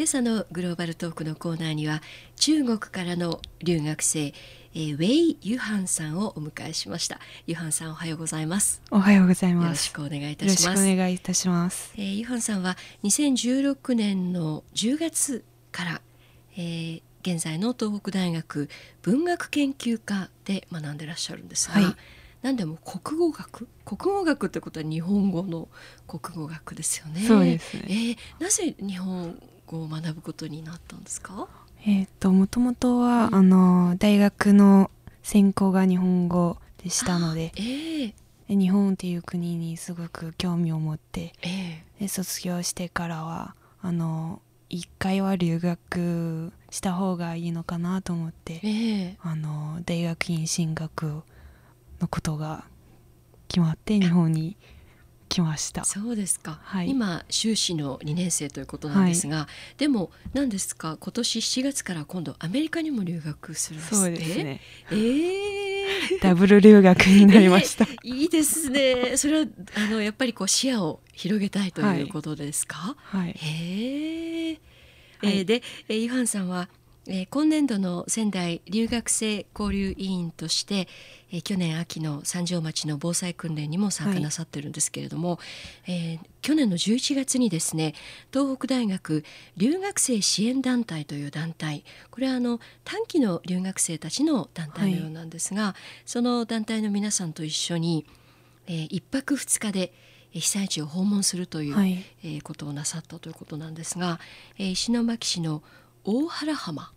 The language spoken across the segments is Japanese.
今朝のグローバルトークのコーナーには中国からの留学生えー、ウェイ・ユハンさんをお迎えしました。ユハンさんおはようございます。おはようございます。よろしくお願いいたします。お願いいたします。えー、ユハンさんは2016年の10月から、えー、現在の東北大学文学研究科で学んでらっしゃるんですが、はい。何でも国語学？国語学ってことは日本語の国語学ですよね。そうですね。えー、なぜ日本語を学ぶことになったんですか？えっ、ともともとは、うん、あの大学の専攻が日本語でしたので、えー、日本っていう国にすごく興味を持って、えー、で卒業してからはあの一回は留学した方がいいのかなと思って、えー、あの大学院進学のことが決まって日本に来ました。そうですか、はい、今修士の2年生ということなんですが、はい、でも何ですか？今年7月から今度アメリカにも留学するそうですね。えー、ダブル留学になりました、えー、いいですね。それはあのやっぱりこう視野を広げたいということですか、はい、へえー、えー、で、えー、イハンさんはえー、今年度の仙台留学生交流委員として、えー、去年秋の三条町の防災訓練にも参加なさってるんですけれども、はい、えー、去年の11月にですね東北大学留学生支援団体という団体これはあの短期の留学生たちの団体のようなんですが、はい、その団体の皆さんと一緒に、えー、1泊2日で被災地を訪問するという、はい、えー、ことをなさったということなんですが、えー、石巻市の大原浜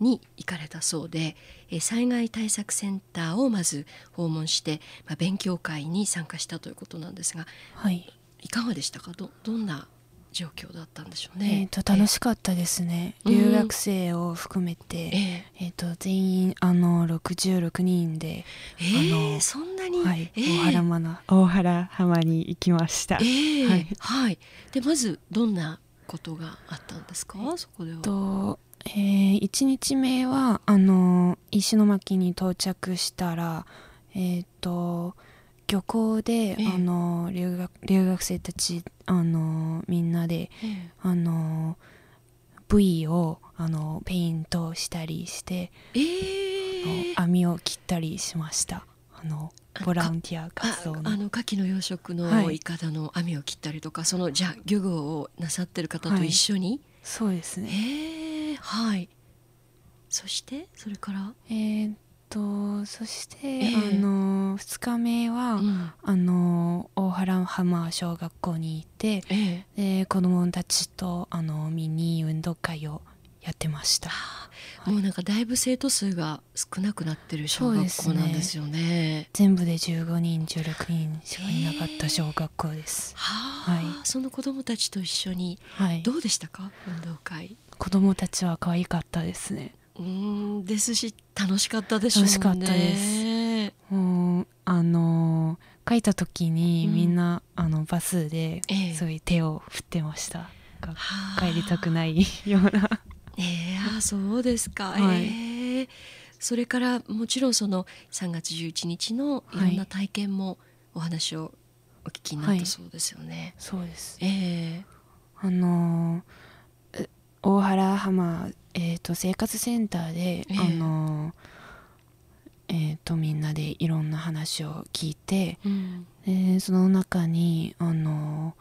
に行かれたそうで、はい、災害対策センターをまず訪問して、まあ、勉強会に参加したということなんですが、はい、いかがでしたか？どどんな状況だったんでしょうね。えー、と楽しかったですね。えー、留学生を含めて、えー、えー、と全員あの六十六人で、えー、あのそんなに、はい、えー、大原浜大原浜に行きました。えー、はい、はい、でまずどんなことがあったんですか、そこでは。とえー、1日目はあの石巻に到着したら、えーと、漁港で、えー、あの留学留学生たちあのみんなで、えー、あの V をあのペイントしたりして、えー、網を切ったりしましたあのボランティア活動あの牡蠣の養殖のい。かだの網を切ったりとか、はい、そのじゃあ漁業をなさってる方と一緒に、はい、そうですね、えーはい。そしてそれから？えー、っとそして、えー、あの2日目は、うん、あの大原浜小学校にいて、えー、で子供たちとあのミニ運動会をやってました、はい、もうなんかだいぶ生徒数が少なくなってる小学校なんですよね、ね、全部で15人16人しかいなかった小学校です、えー、はい、その子供たちと一緒に、はい、どうでしたか？運動会。子供たちは可愛かったですね。うんですし楽しかったでしょうね。楽しかったです。うんあの書いた時にみんな、うん、あのバスですごい手を振ってました、えー、帰りたくないようなえー、あそうですか、はい、えー、それからもちろんその3月11日のい。ろんな体験もお話をお聞きになったそうですよね、はい、そうです。えー、あのー大原浜、えーと、生活センターで、えー、あのえーと、みんなでいろんな話を聞いて、うん、でその中にあの、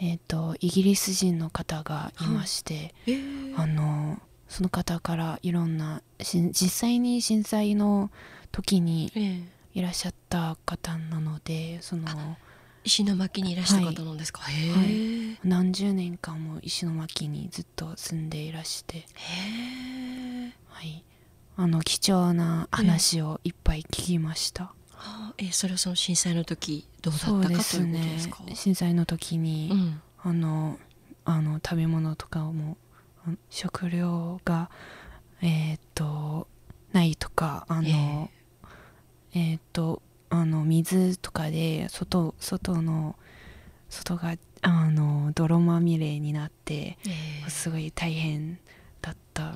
えーと、イギリス人の方がいまして、えー、あのその方からいろんな実際に震災の時にいらっしゃった方なので、その。石巻にいらした方なんですか、はい、はい、何十年間も石巻にずっと住んでいらして。はい。あの貴重な話をいっぱい聞きました、はあ、えそれはその震災の時どうだったかということですか？震災の時に、うん、あのあの食べ物とかも食料がえっ、とないとかあのえー、えー、とあの水とかで外外の外があの泥まみれになって、えー、すごい大変だったよ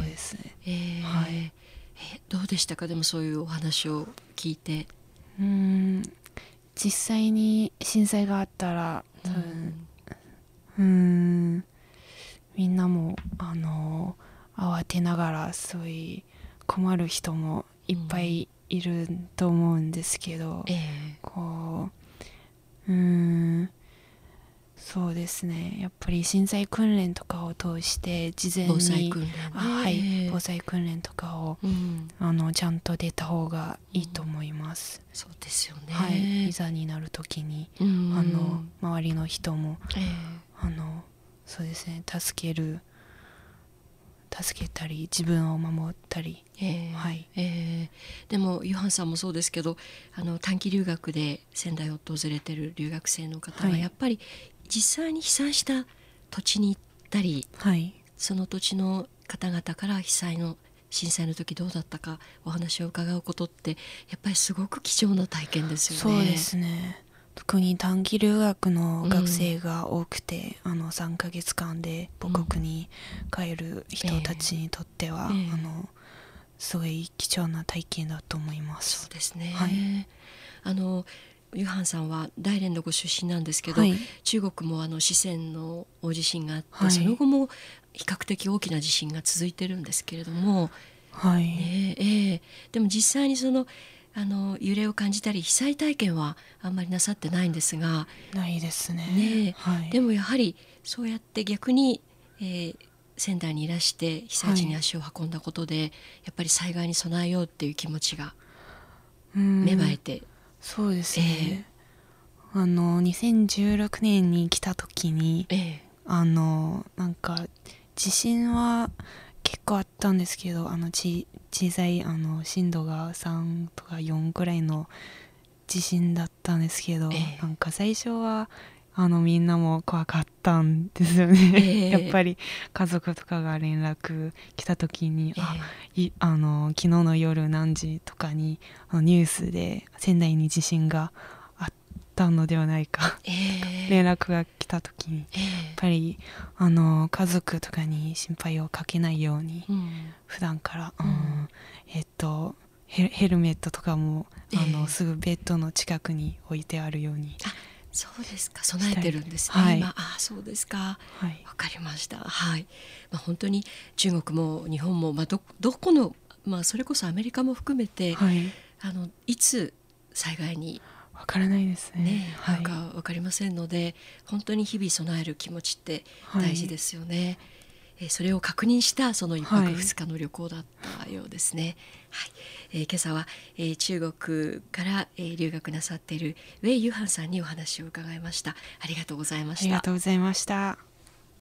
うですね。えー、はい、えー、どうでしたか？でもそういうお話を聞いて。うん。実際に震災があったら多分うん。みんなもあの慌てながらそういう困る人もいっぱいいると思うんですけど、ええ。こううーんそうですね。やっぱり震災訓練とかを通して事前に防災訓練ね。あはい、ええ防災訓練とかをうん、あのちゃんと出た方がいいと思います、そうですよね。はい。いざになる時に、うん。あの周りの人もええ。あのそうですね。助ける助けたり自分を守ったり。ええ。はい。ええ。でもヨハンさんもそうですけどあの短期留学で仙台を訪れてる留学生の方ははい。やっぱり実際に被災した土地に行ったりはい。その土地の方々から被災の震災の時どうだったかお話を伺うことってやっぱりすごく貴重な体験ですよね。そうですね。特に短期留学の学生が多くて、あの3ヶ月間で母国に帰る人たちにとっては、ええ。あのすごい貴重な体験だと思います。そう。ですね、はい。あのユハンさんは大連のご出身なんですけど、はい。中国もあの四川の大地震があって、はい。その後も比較的大きな地震が続いてるんですけれども、はい、ねえええ。でも実際にそのあの揺れを感じたり被災体験はあんまりなさってないんですが、ないですね。ねえ。はい、でもやはりそうやって逆に、えー仙台にいらして被災地に足を運んだことで、やっぱり災害に備えようっていう気持ちがうん。芽生えて、そうですね。あの2016年に来た時にええ。あのなんか地震は結構あったんですけどあのち小さいあの震度が3とか4くらいの地震だったんですけど、ええ。なんか最初はあのみんなも怖かったんですよね、ええ。やっぱり家族とかが連絡来た時に、ええ。あいあの昨日の夜何時とかにあのニュースで仙台に地震があったのではないか。ええ。連絡が来た時にやっええぱりあの家族とかに心配をかけないようにうん。普段から、うんうん。えっとヘヘルメットとかもあの、ええ。すぐベッドの近くに置いてあるように、そうですか。備えてるんですね、はい。今。あそうですか。はい、わかりました。はい、まあ、本当に中国も日本も、まあ、どどこの、まあ、それこそアメリカも含めて、はい、あのいつ災害にわからないですね。ね、はい、なんか分かりませんので本当に日々備える気持ちって大事ですよね、えーそれを確認したその1泊はい。2日の旅行だったようですね、はい。えー今朝は、えー中国から、えー留学なさっているウェイ・ユハンさんにお話を伺いました。ありがとうございまありしたがとうございました。